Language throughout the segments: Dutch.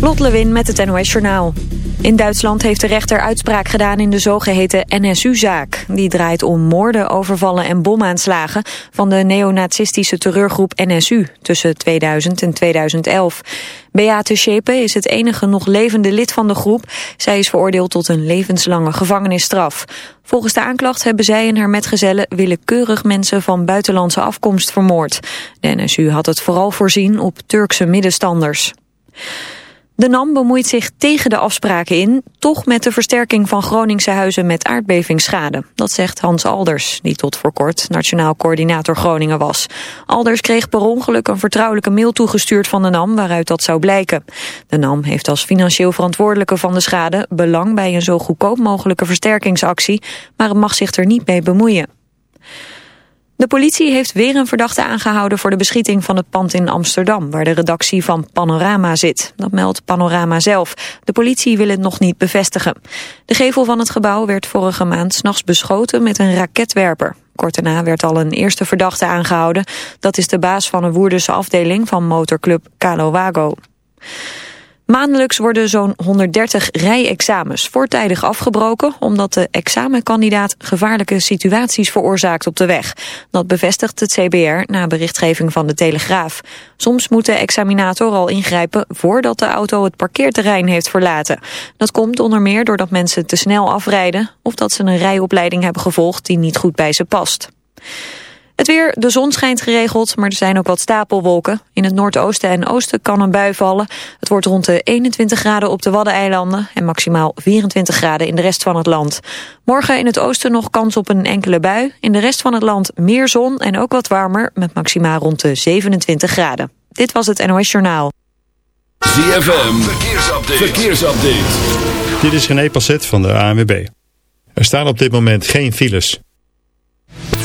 Lot Lewin met het NOS Journaal. In Duitsland heeft de rechter uitspraak gedaan in de zogeheten NSU-zaak. Die draait om moorden, overvallen en bomaanslagen van de neonazistische terreurgroep NSU tussen 2000 en 2011. Beate Schepe is het enige nog levende lid van de groep. Zij is veroordeeld tot een levenslange gevangenisstraf. Volgens de aanklacht hebben zij en haar metgezellen willekeurig mensen van buitenlandse afkomst vermoord. De NSU had het vooral voorzien op Turkse middenstanders. De NAM bemoeit zich tegen de afspraken in, toch met de versterking van Groningse huizen met aardbevingsschade. Dat zegt Hans Alders, die tot voor kort Nationaal Coördinator Groningen was. Alders kreeg per ongeluk een vertrouwelijke mail toegestuurd van de NAM waaruit dat zou blijken. De NAM heeft als financieel verantwoordelijke van de schade belang bij een zo goedkoop mogelijke versterkingsactie, maar het mag zich er niet mee bemoeien. De politie heeft weer een verdachte aangehouden voor de beschieting van het pand in Amsterdam, waar de redactie van Panorama zit. Dat meldt Panorama zelf. De politie wil het nog niet bevestigen. De gevel van het gebouw werd vorige maand s'nachts beschoten met een raketwerper. Kort daarna werd al een eerste verdachte aangehouden. Dat is de baas van een Woerdense afdeling van motorclub Calo Wago. Maandelijks worden zo'n 130 rijexamens voortijdig afgebroken... omdat de examenkandidaat gevaarlijke situaties veroorzaakt op de weg. Dat bevestigt het CBR na berichtgeving van de Telegraaf. Soms moet de examinator al ingrijpen voordat de auto het parkeerterrein heeft verlaten. Dat komt onder meer doordat mensen te snel afrijden... of dat ze een rijopleiding hebben gevolgd die niet goed bij ze past. Het weer, de zon schijnt geregeld, maar er zijn ook wat stapelwolken. In het noordoosten en oosten kan een bui vallen. Het wordt rond de 21 graden op de Waddeneilanden... en maximaal 24 graden in de rest van het land. Morgen in het oosten nog kans op een enkele bui. In de rest van het land meer zon en ook wat warmer... met maximaal rond de 27 graden. Dit was het NOS Journaal. ZFM, verkeersupdate. verkeersupdate. Dit is René Passet van de ANWB. Er staan op dit moment geen files...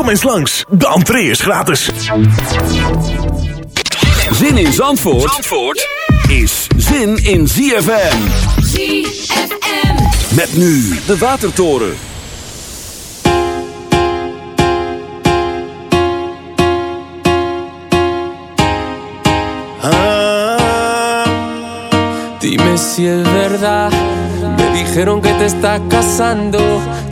Kom eens langs, de entree is gratis. Zin in Zandvoort, Zandvoort is zin in ZFM. ZFM. Met nu de Watertoren. Dime si es verdad. Me dijeron que te estás casando.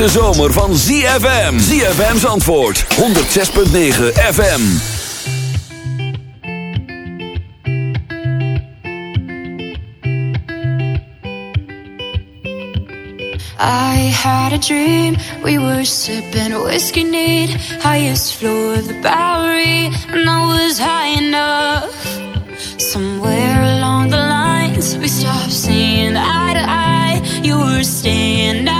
hete zomer van ZFM. ZFM's antwoord. 106.9 FM. I had a dream. We were sipping whiskey neat. Highest floor of the Bowery. And I was high enough. Somewhere along the lines. We stopped seeing eye to eye. You were staying out.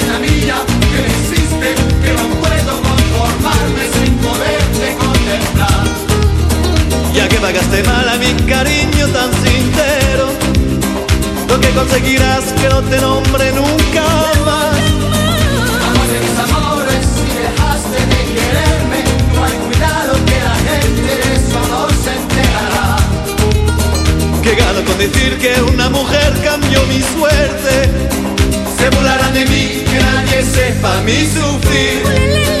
pagaste mal a mi cariño tan sincero, lo que conseguirás que no te nombre nunca más. Amor de mis amores, si dejaste de quererme, no hay cuidado que la gente de eso no se enterará. Que gano con decir que una mujer cambió mi suerte. Se burlarán de mí, que nadie sepa mi sufrir.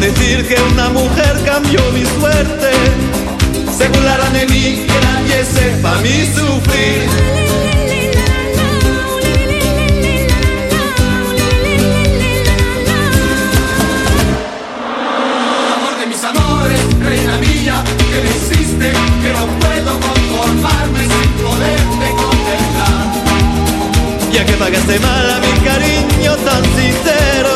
Decir que una mujer cambió mi suerte. Se burlarán de mí, que nadie sepa a mí sufrir. reina mía, que me hiciste, que no puedo conformarme sin poderte contemplar. Ya que pagaste mal a mi cariño tan sincero,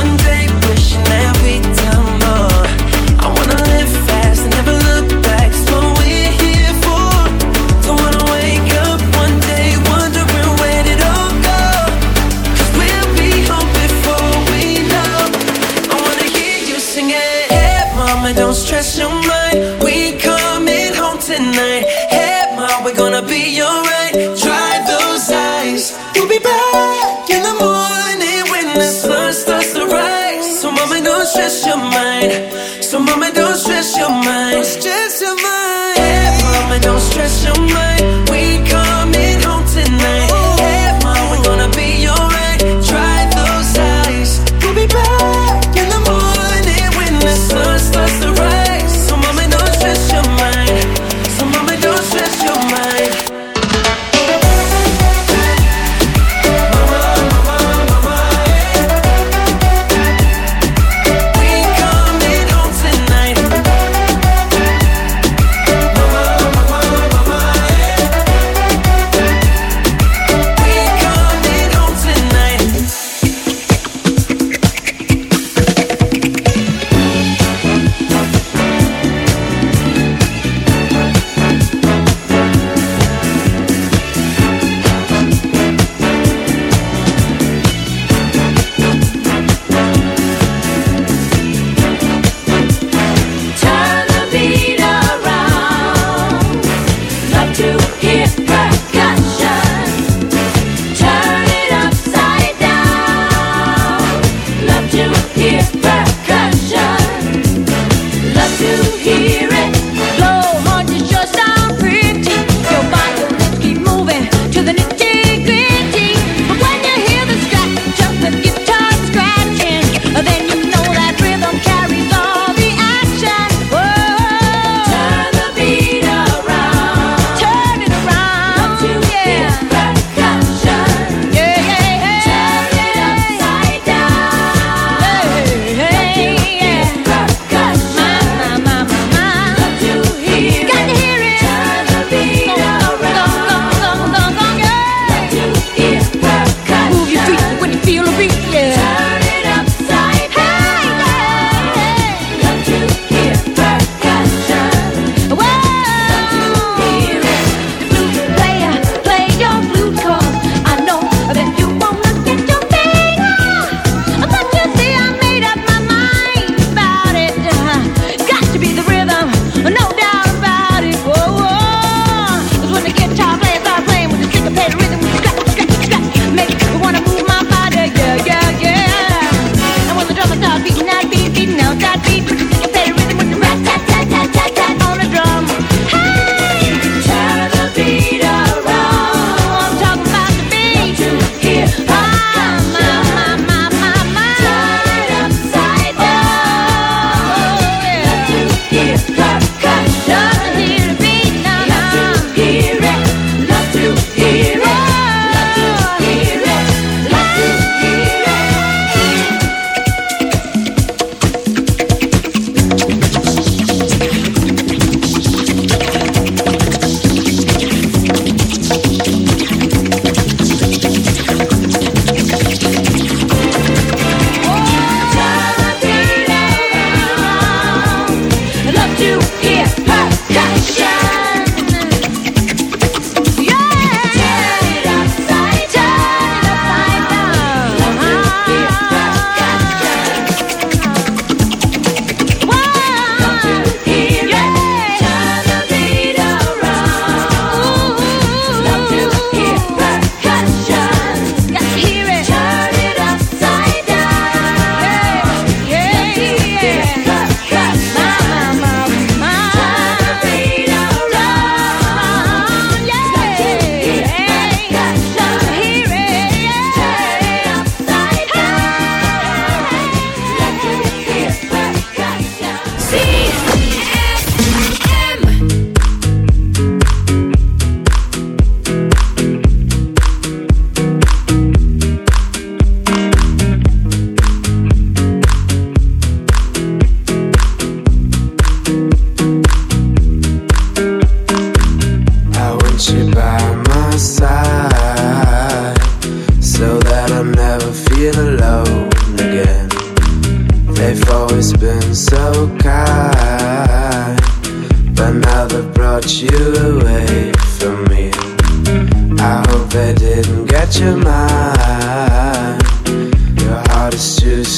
your mind.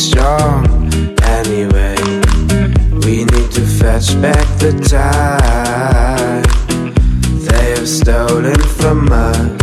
strong anyway. We need to fetch back the time they have stolen from us.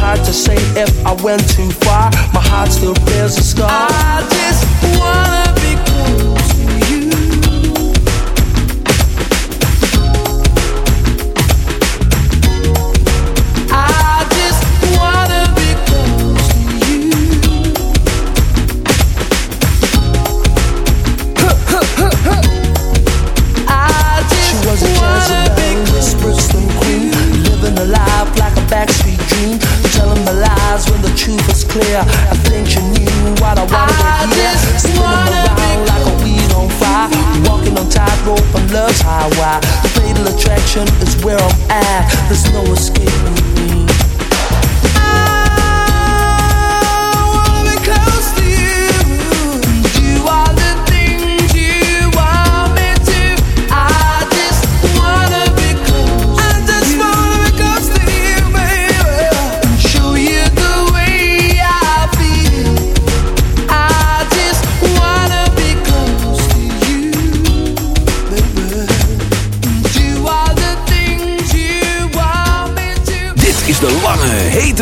Hard to say if I went too far. My heart still bears a scar. I just wanna.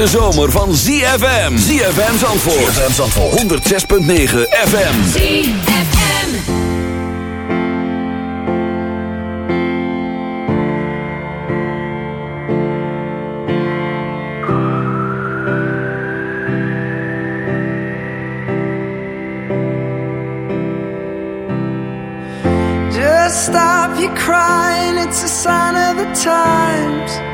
hete zomer van ZFM. ZFM Zandvoort. ZFM Zandvoort. 106.9 FM. ZFM. Just stop your crying, it's a sign of the times.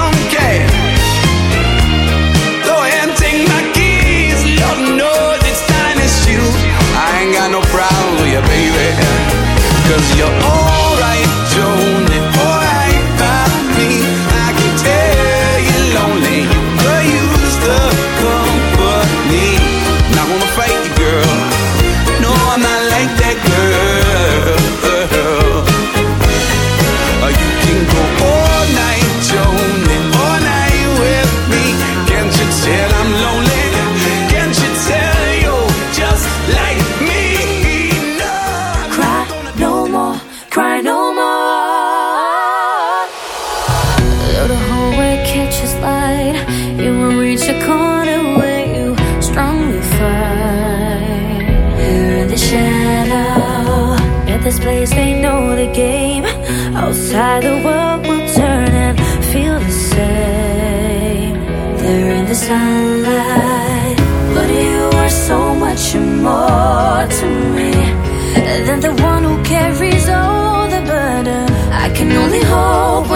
Cause you're all